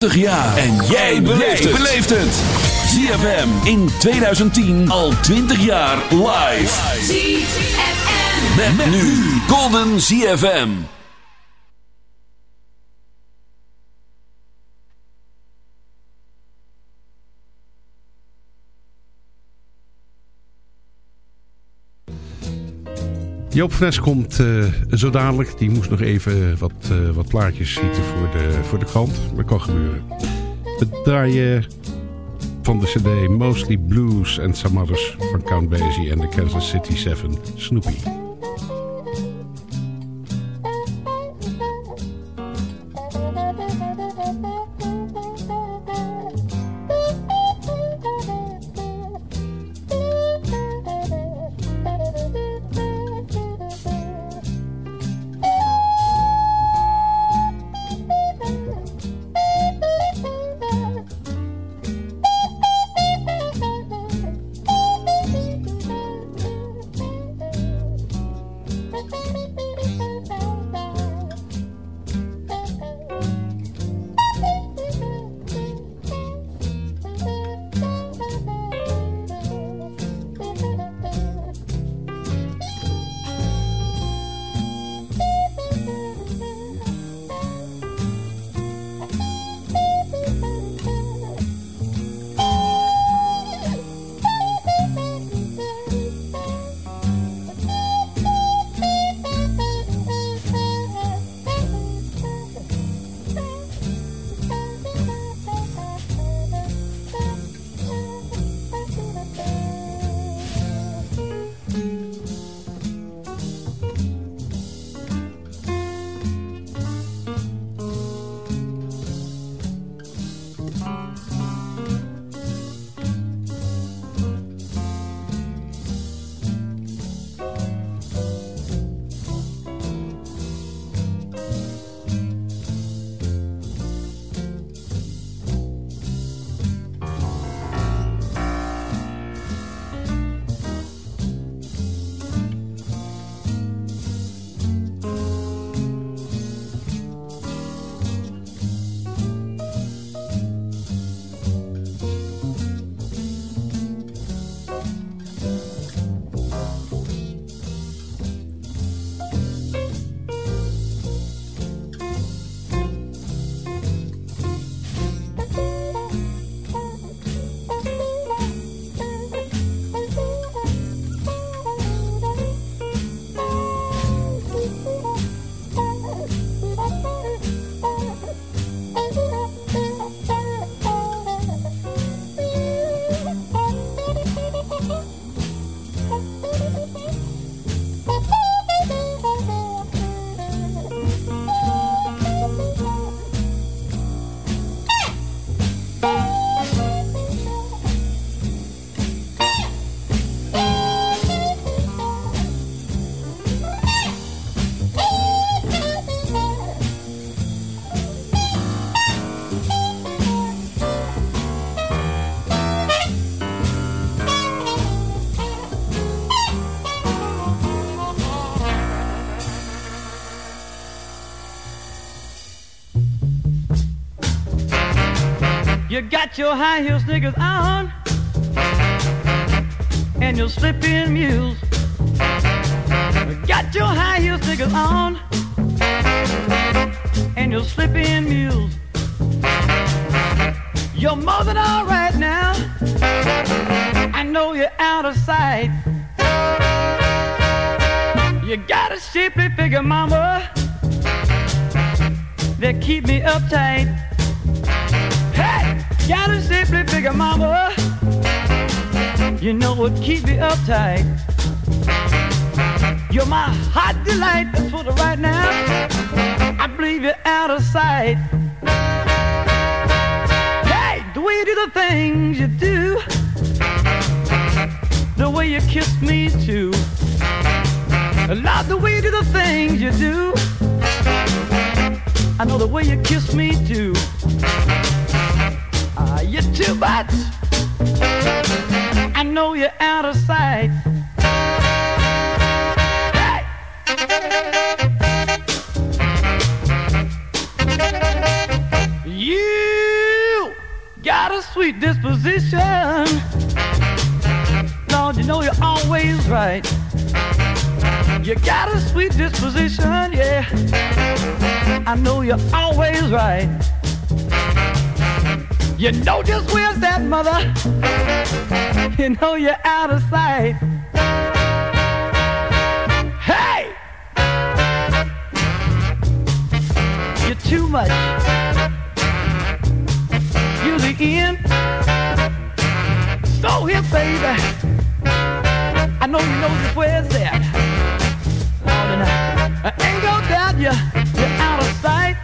20 jaar. En jij beleeft het. ZFM in 2010 al 20 jaar live. ZFM. Met, met nu Golden ZFM. Joop Fres komt uh, zo dadelijk. Die moest nog even wat, uh, wat plaatjes schieten voor de, voor de krant. Dat kan gebeuren. We draaien van de cd Mostly Blues and Some Others van Count Basie en de Kansas City 7 Snoopy. You got your high heel sneakers on and your slipping mules. You got your high heel sneakers on and your slipping mules. You're more than all right now. I know you're out of sight. You got a shapely figure, mama, that keep me uptight. Got a simply bigger mama. You know what keep me uptight. You're my hot delight. That's what right now. I believe you're out of sight. Hey, the way you do the things you do, the way you kiss me too. I love the way you do the things you do. I know the way you kiss me too you too much. I know you're out of sight. Hey! You got a sweet disposition. Lord, you know you're always right. You got a sweet disposition, yeah. I know you're always right. You know just where's that mother. You know you're out of sight. Hey! You're too much. You're the end. So here, baby. I know you know just where's that. And I, I ain't gonna doubt you. You're out of sight.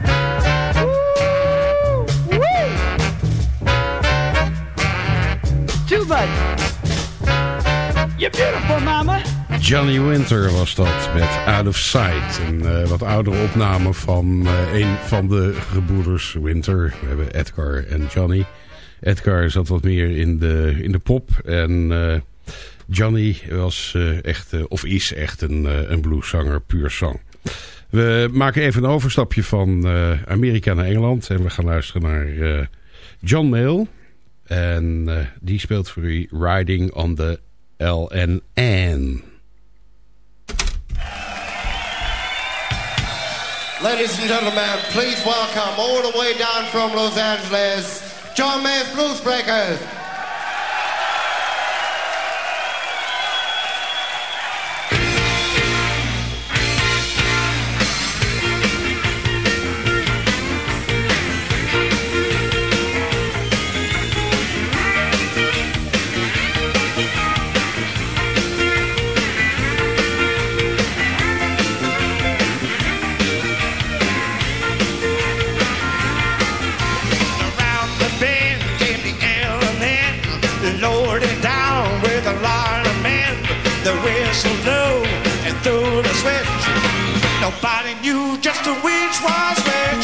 Johnny Winter was dat met Out of Sight. Een uh, wat oudere opname van uh, een van de gebroeders Winter. We hebben Edgar en Johnny. Edgar zat wat meer in de, in de pop. En uh, Johnny was echt, of is echt een, een blueszanger, puur zang. We maken even een overstapje van Amerika naar Engeland. En we gaan luisteren naar John Mayall. En die speelt voor u Riding on the L&N. Ladies and gentlemen, please welcome all the way down from Los Angeles, John Mayall's Blues Breakers. Nobody knew just which was which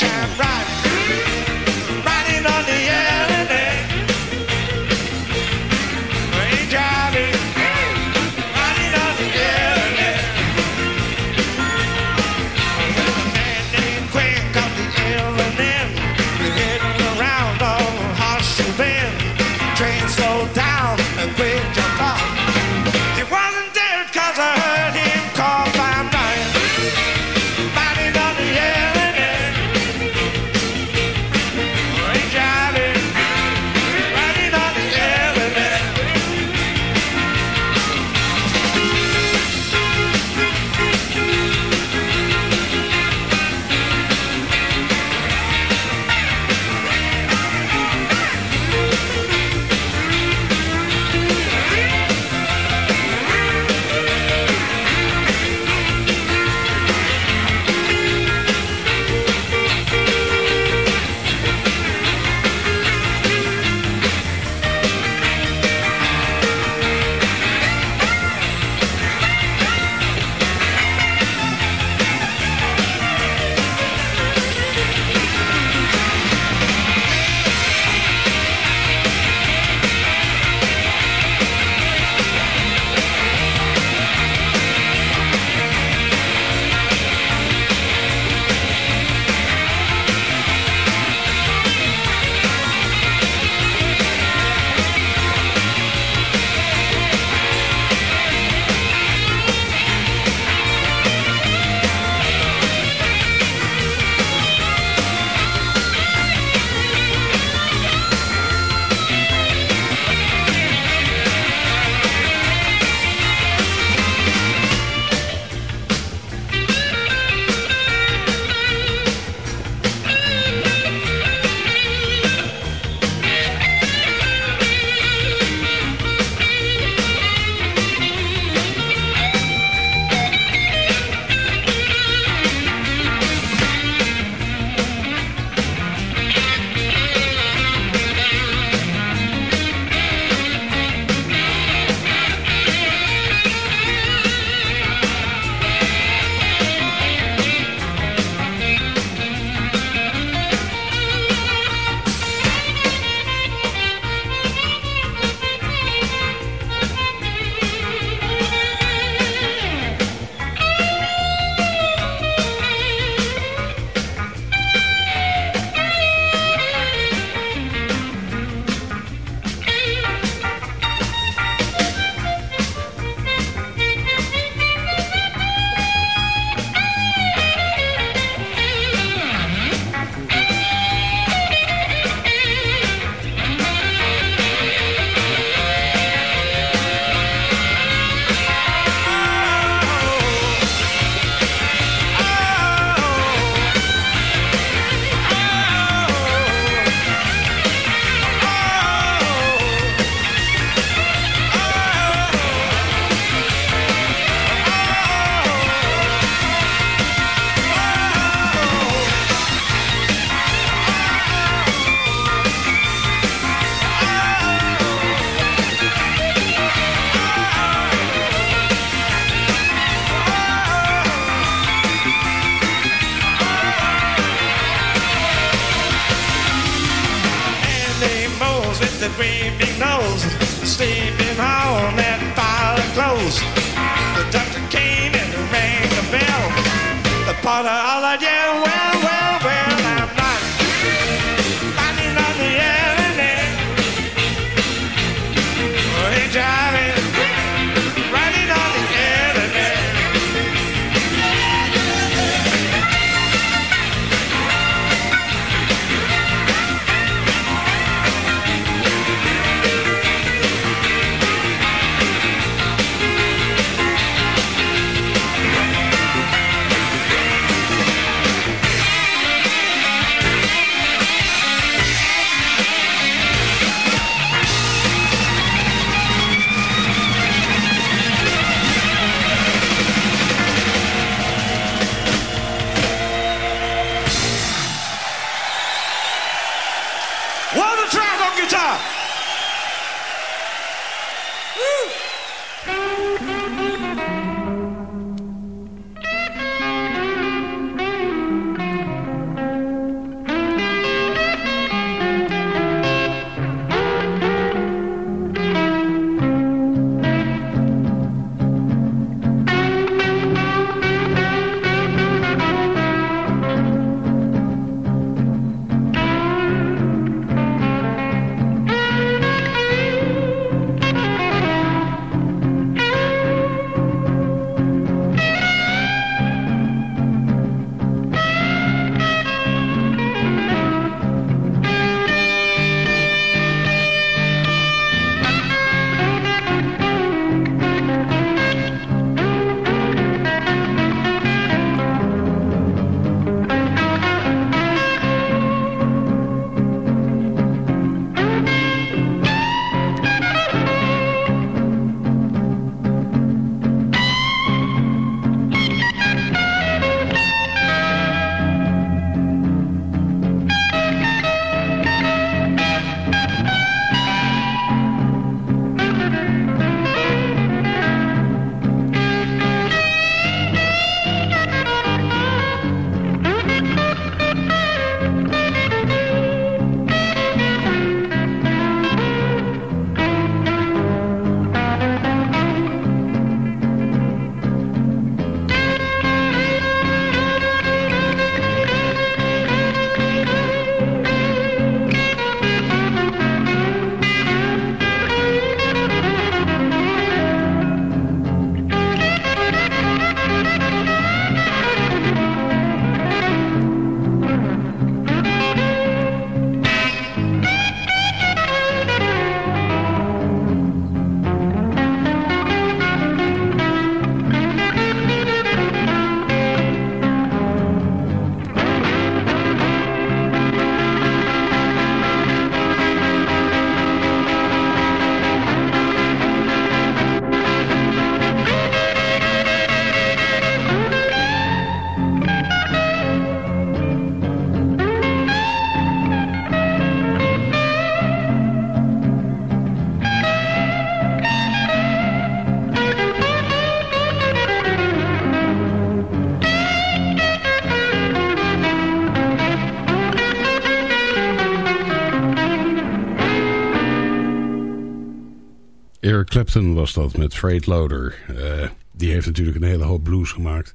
Eric Clapton was dat met Freight Loader. Eh, die heeft natuurlijk een hele hoop blues gemaakt.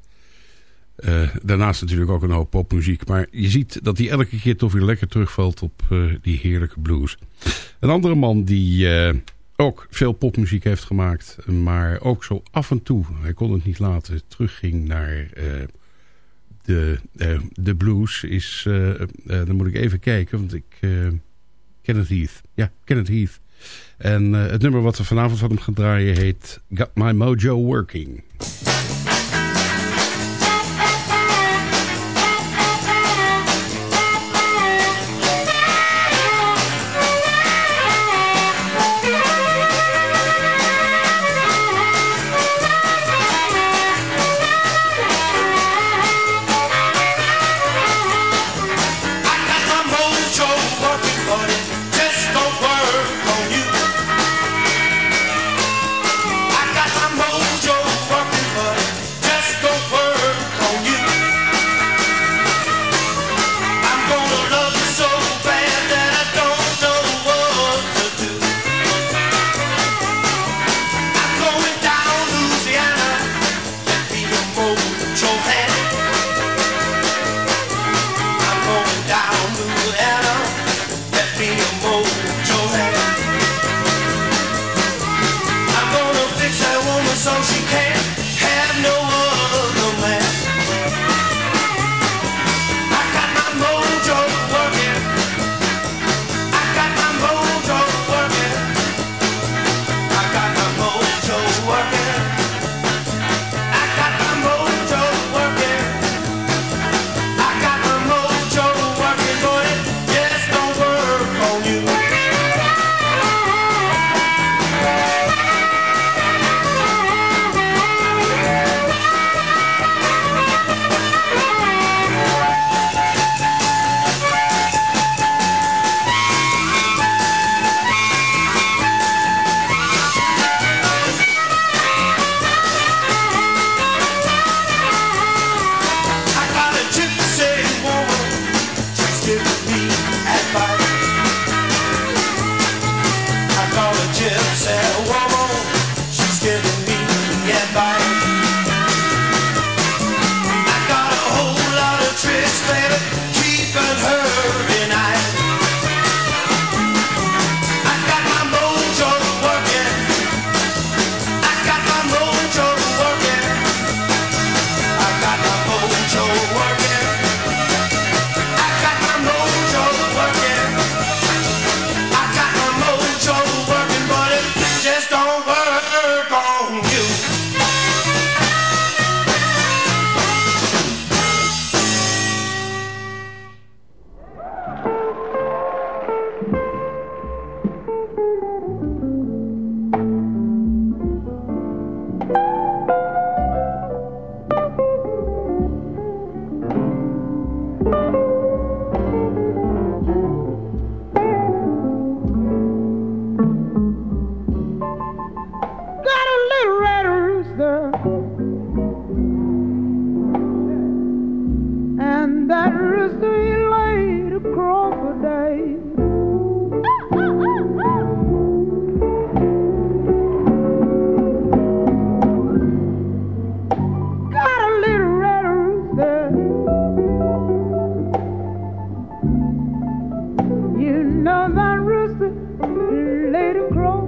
Eh, daarnaast natuurlijk ook een hoop popmuziek. Maar je ziet dat hij elke keer toch weer lekker terugvalt op eh, die heerlijke blues. Een andere man die ook veel popmuziek heeft gemaakt. Maar ook zo af en toe, hij kon het niet laten, terugging naar de, de blues. Is, dan moet ik even kijken, want ik... Kenneth Heath. Ja, Kenneth Heath. En uh, het nummer wat we vanavond van hem gaan draaien heet Got My Mojo Working. You know that rooster laid a crow.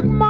Look,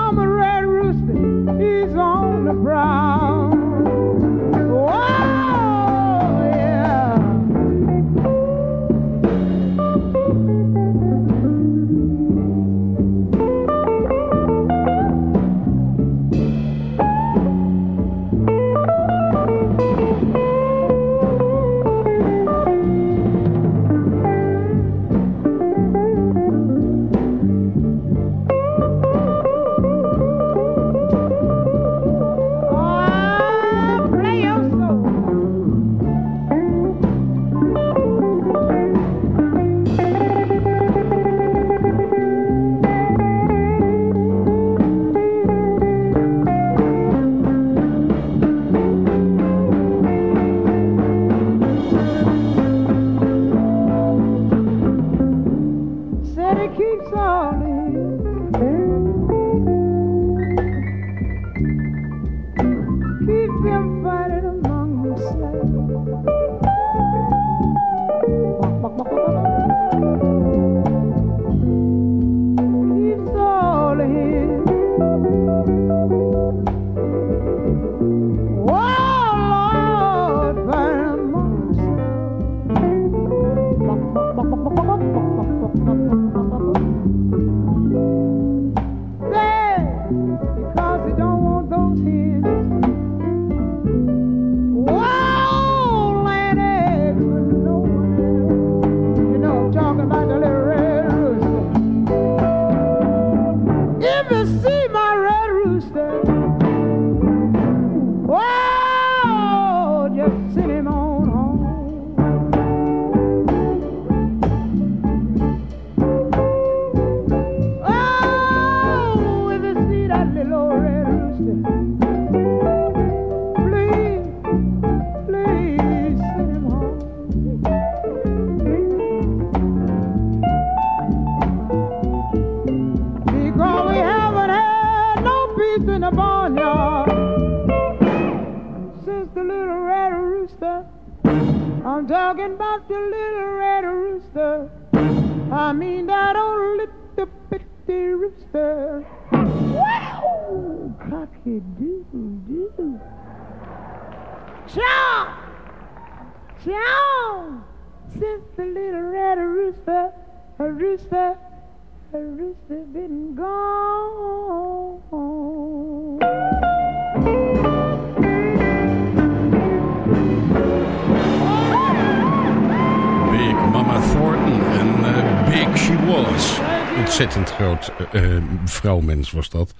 vrouwmens was dat.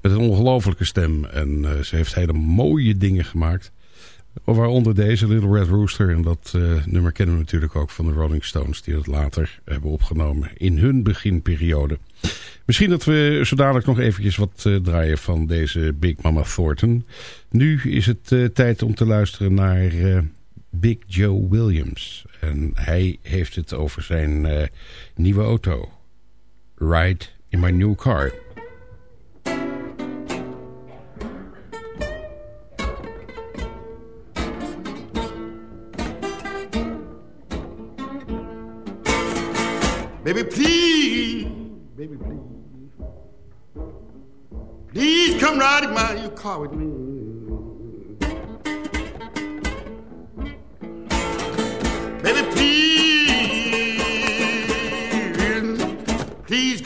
Met een ongelofelijke stem. En uh, ze heeft hele mooie dingen gemaakt. Waaronder deze Little Red Rooster. En dat uh, nummer kennen we natuurlijk ook van de Rolling Stones. Die dat later hebben opgenomen in hun beginperiode. Misschien dat we zo dadelijk nog eventjes wat draaien van deze Big Mama Thornton. Nu is het tijd om te luisteren naar Big Joe Williams. En hij heeft het over zijn nieuwe auto. ride in my new car. Baby, please, baby, please. Please come ride in my new car with me.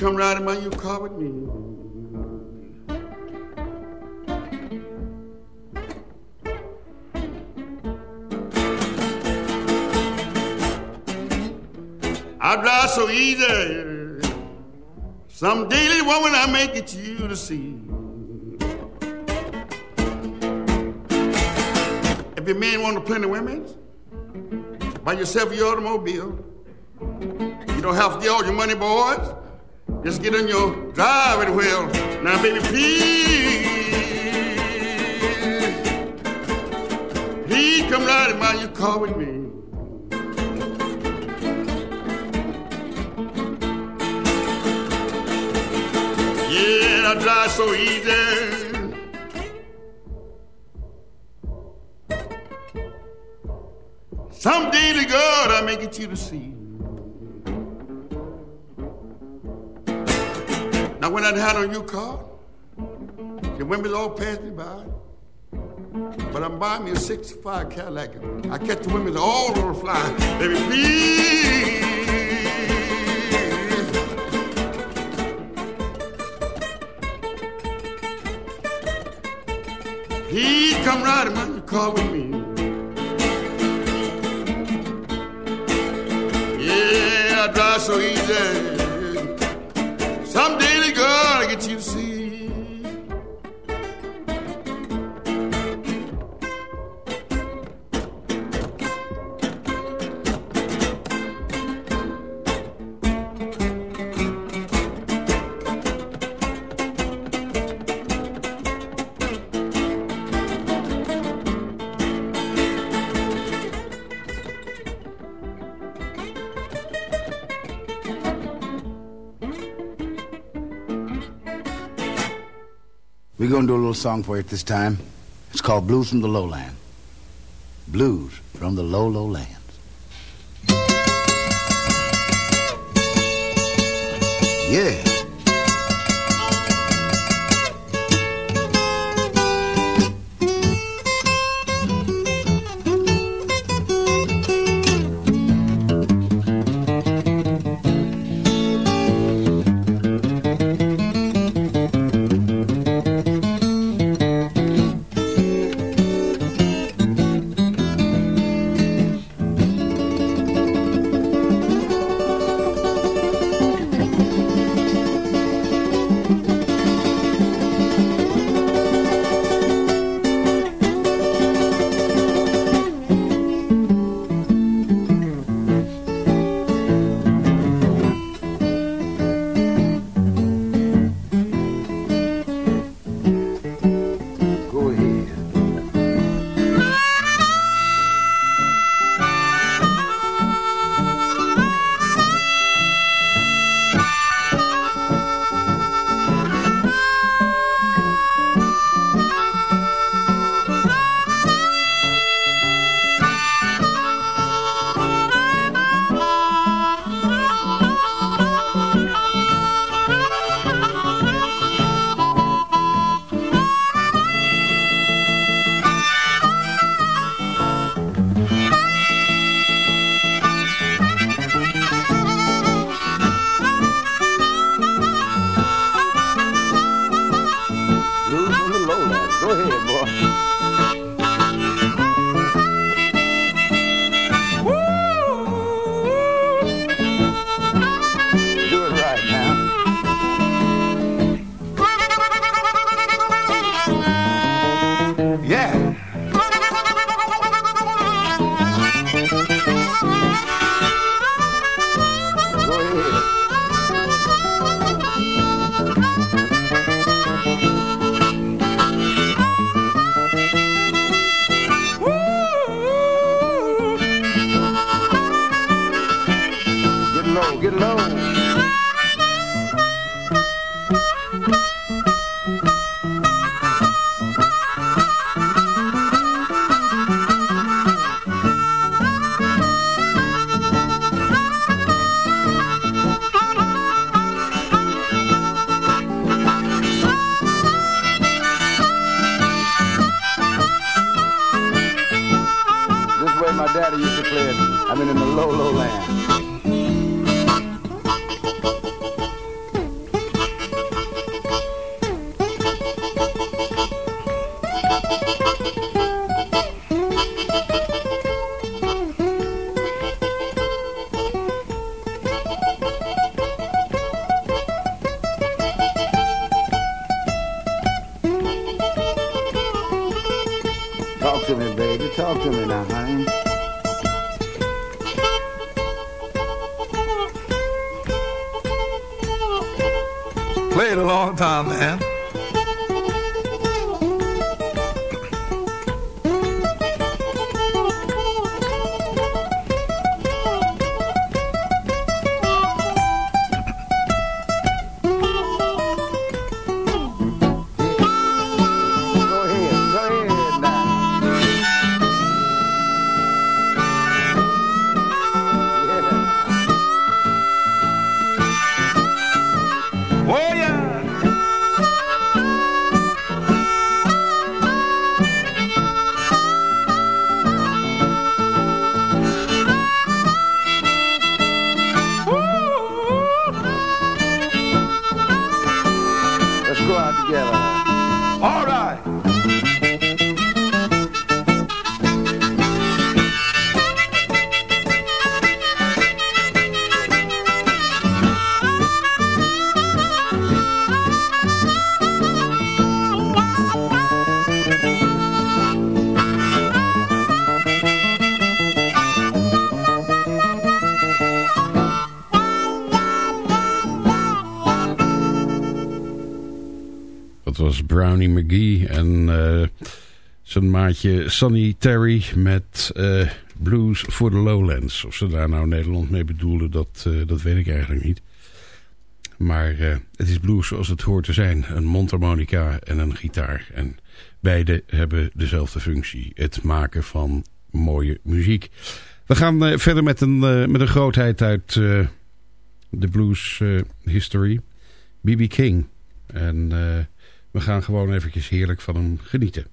Come ride in my new car with me. I drive so easy. Some daily woman I make it to you to see. If your man want to plenty women, buy yourself your automobile. You don't have to get all your money, boys. Just get in your driving wheel. Now, baby, please. Please come riding by your car with me. Yeah, I drive so easy. Someday to God I make it you to see. Now, when I had a new car, the women all passed me by. But I'm buying me a 65 Cadillac. I catch the women all over the fly. Baby, please. Please come ride in my car with me. Yeah, I drive so easy. Going to do a little song for you this time. It's called Blues from the Lowland. Blues from the Low, Low Lands. Yeah. Yeah. To me, baby. Talk to me now, honey. Played a long time, man. McGee en eh, zijn maatje Sonny Terry met eh, Blues for the Lowlands. Of ze daar nou Nederland mee bedoelden, dat, eh, dat weet ik eigenlijk niet. Maar het is blues zoals het hoort te zijn. Een mondharmonica en een gitaar. En beide hebben dezelfde functie. Het maken van mooie muziek. We gaan verder met een, met een grootheid uit de blues history. B.B. King. En eh, we gaan gewoon eventjes heerlijk van hem genieten.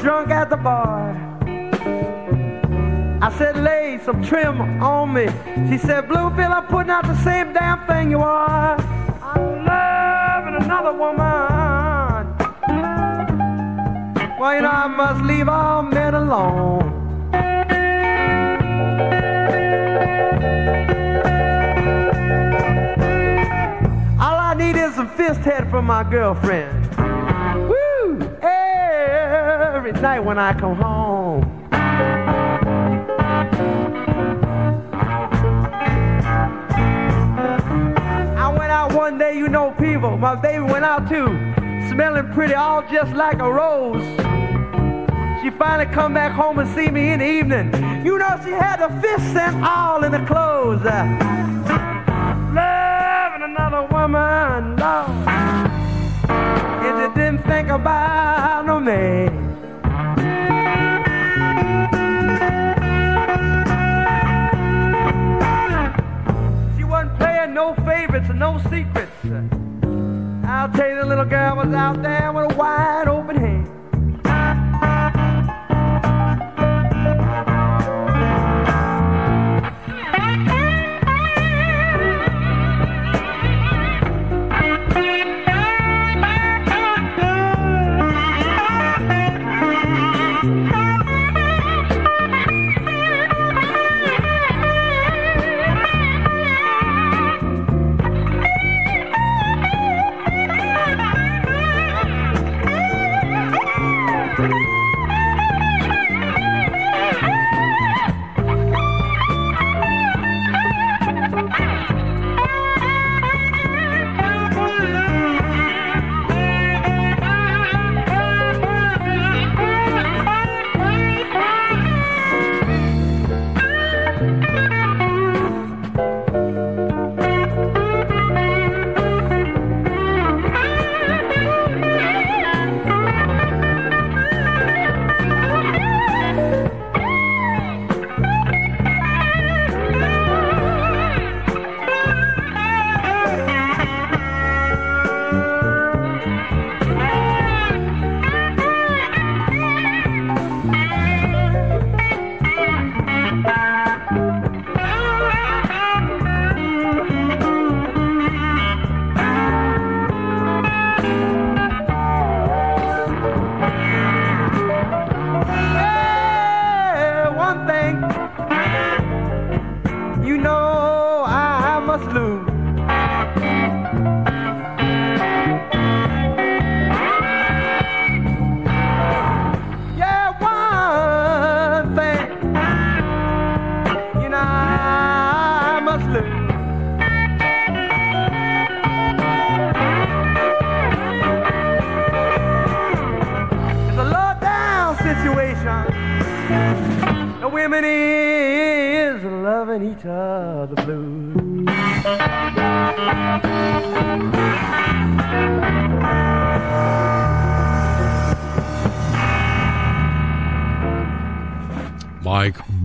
drunk at the bar. I said, lay some trim on me. She said, Bluefield, I'm putting out the same damn thing you are. I'm loving another woman. Well, you know, I must leave all men alone. All I need is some fist head from my girlfriend. Just like a rose. She finally come back home and see me in the evening. You know she had the fists and all in the clothes. Uh, loving another woman. And she didn't think about no man. Out there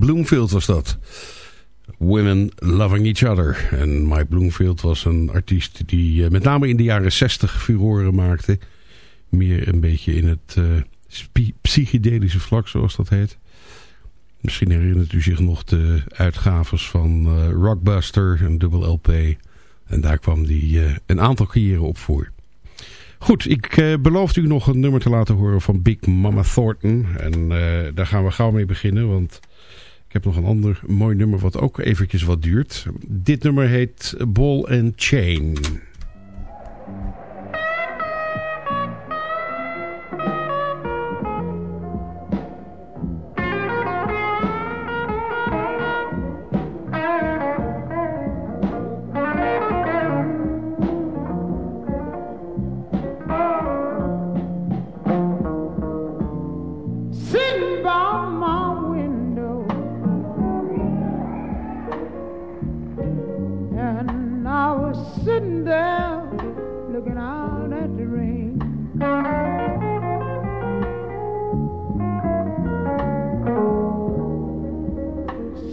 Bloomfield was dat. Women Loving Each Other. En Mike Bloomfield was een artiest die uh, met name in de jaren 60 furoren maakte. Meer een beetje in het uh, psychedelische vlak, zoals dat heet. Misschien herinnert u zich nog de uitgaves van uh, Rockbuster, een dubbel LP. En daar kwam die een aantal keren op voor. Goed, ik beloofde u nog een nummer te laten horen van Big Mama Thornton. En daar gaan we gauw mee beginnen, want ik heb nog een ander mooi nummer wat ook eventjes wat duurt. Dit nummer heet Ball and Chain.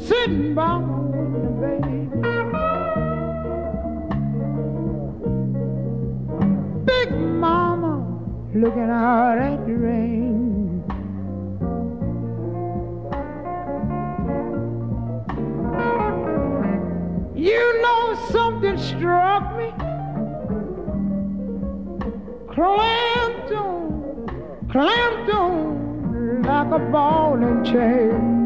sitting by my window, baby. Big mama looking out at the rain. You know something struck me. Clamped on, clamped on like a ball and chain.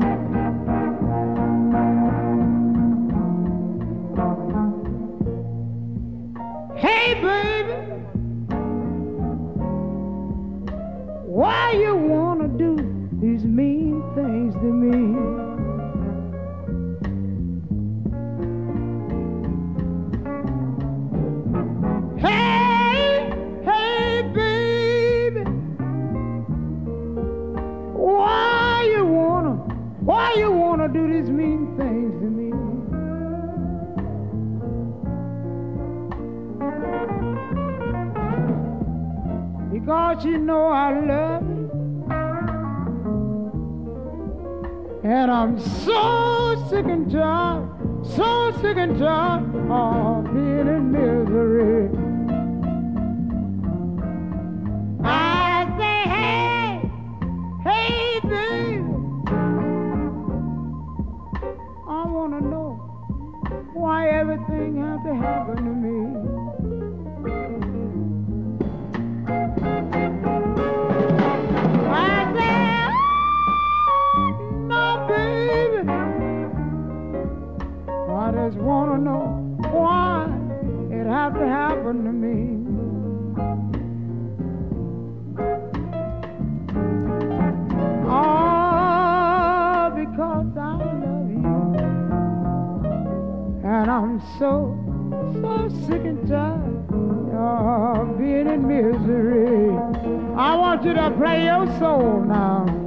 You know I love you. And I'm so sick and tired, so sick and tired of being in misery. I say, hey, hey, baby. I want to know why everything has to happen to me. just want to know why it had to happen to me. Oh, because I love you. And I'm so, so sick and tired of being in misery. I want you to play your soul now.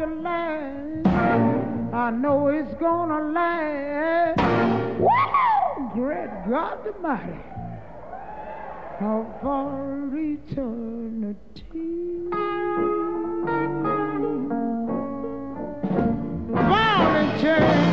to last. I know it's gonna last. Woo hoo! Great God Almighty. Now for eternity. Volunteer.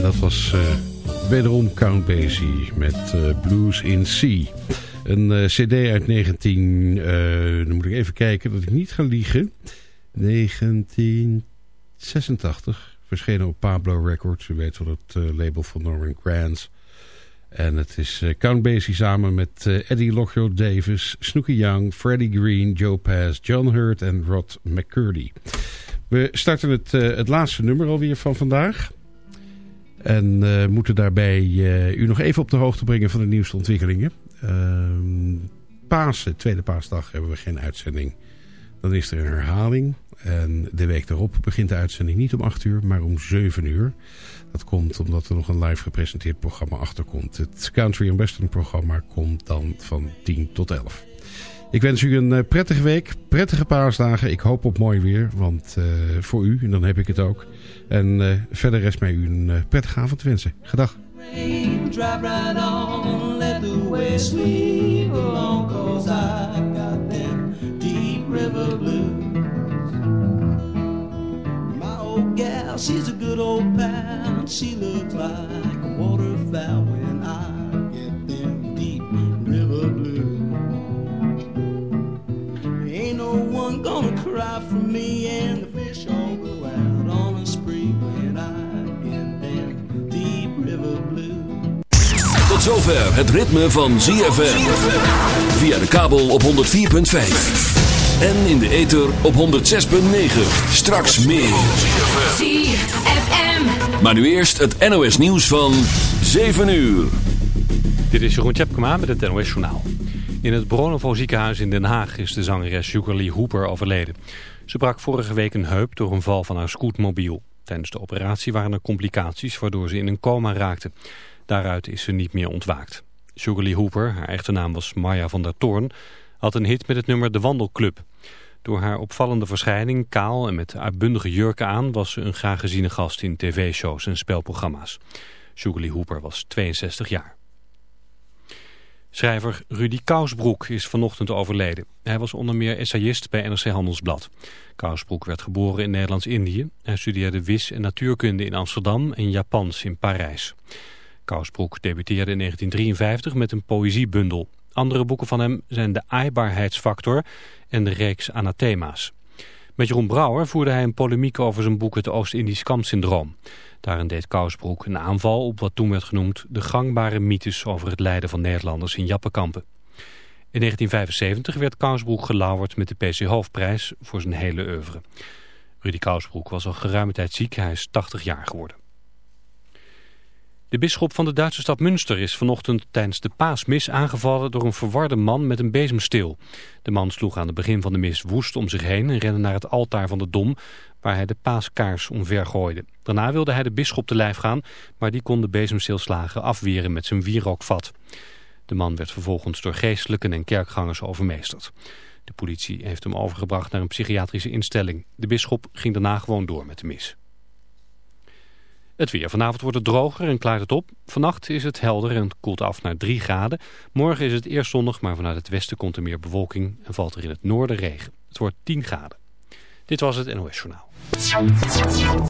Was uh, wederom Count Basie met uh, Blues in C. Een uh, cd uit 19... dan moet ik even kijken dat ik niet ga liegen. 1986. Verschenen op Pablo Records. U weet wel het label van Norman Granz. En het is Count Basie samen met Eddie Lockyer Davis, Snooky Young, Freddie Green, Joe Pass, John Hurt en Rod McCurdy. We starten het, het laatste nummer alweer van vandaag. En uh, moeten daarbij uh, u nog even op de hoogte brengen van de nieuwste ontwikkelingen. Uh, Pasen, tweede paasdag, hebben we geen uitzending. Dan is er een herhaling. En de week daarop begint de uitzending niet om 8 uur, maar om 7 uur. Dat komt omdat er nog een live gepresenteerd programma achterkomt. Het Country and Western programma komt dan van 10 tot 11. Ik wens u een prettige week, prettige paasdagen. Ik hoop op mooi weer, want uh, voor u, en dan heb ik het ook. En uh, verder rest mij u een prettige avond te wensen. Gedag. She's a good old she looks like gonna cry for me and the fish all go out on a spree when I get them deep river blues. Tot zover het ritme van ZFM. Via de kabel op 104.5. En in de ether op 106.9. Straks meer. ZFM. Maar nu eerst het NOS nieuws van 7 uur. Dit is Jeroen Tjepkema met het NOS Journaal. In het Bronovo ziekenhuis in Den Haag is de zangeres Sugar Hooper overleden. Ze brak vorige week een heup door een val van haar scootmobiel. Tijdens de operatie waren er complicaties waardoor ze in een coma raakte. Daaruit is ze niet meer ontwaakt. Sugar Hooper, haar echte naam was Maya van der Toorn, had een hit met het nummer De Wandelclub. Door haar opvallende verschijning, kaal en met uitbundige jurken aan... was ze een graag geziene gast in tv-shows en spelprogramma's. Sugar Hooper was 62 jaar. Schrijver Rudy Kousbroek is vanochtend overleden. Hij was onder meer essayist bij NRC Handelsblad. Kousbroek werd geboren in Nederlands-Indië. Hij studeerde wis- en natuurkunde in Amsterdam en Japans in Parijs. Kousbroek debuteerde in 1953 met een poëziebundel. Andere boeken van hem zijn De aaibaarheidsfactor en de reeks Anathema's. Met Jeroen Brouwer voerde hij een polemiek over zijn boek Het Oost-Indisch kampsyndroom. Daarin deed Kousbroek een aanval op wat toen werd genoemd de gangbare mythes over het lijden van Nederlanders in Jappenkampen. In 1975 werd Kousbroek gelauwerd met de PC Hoofdprijs voor zijn hele oeuvre. Rudy Kousbroek was al geruime tijd ziek, hij is 80 jaar geworden. De bisschop van de Duitse stad Münster is vanochtend tijdens de paasmis aangevallen door een verwarde man met een bezemsteel. De man sloeg aan het begin van de mis woest om zich heen en rende naar het altaar van de Dom, waar hij de paaskaars omver gooide. Daarna wilde hij de bisschop te lijf gaan, maar die kon de bezemsteelslagen afweren met zijn wierookvat. De man werd vervolgens door geestelijken en kerkgangers overmeesterd. De politie heeft hem overgebracht naar een psychiatrische instelling. De bisschop ging daarna gewoon door met de mis. Het weer. Vanavond wordt het droger en klaart het op. Vannacht is het helder en koelt af naar 3 graden. Morgen is het eerst zonnig, maar vanuit het westen komt er meer bewolking en valt er in het noorden regen. Het wordt 10 graden. Dit was het NOS Journaal.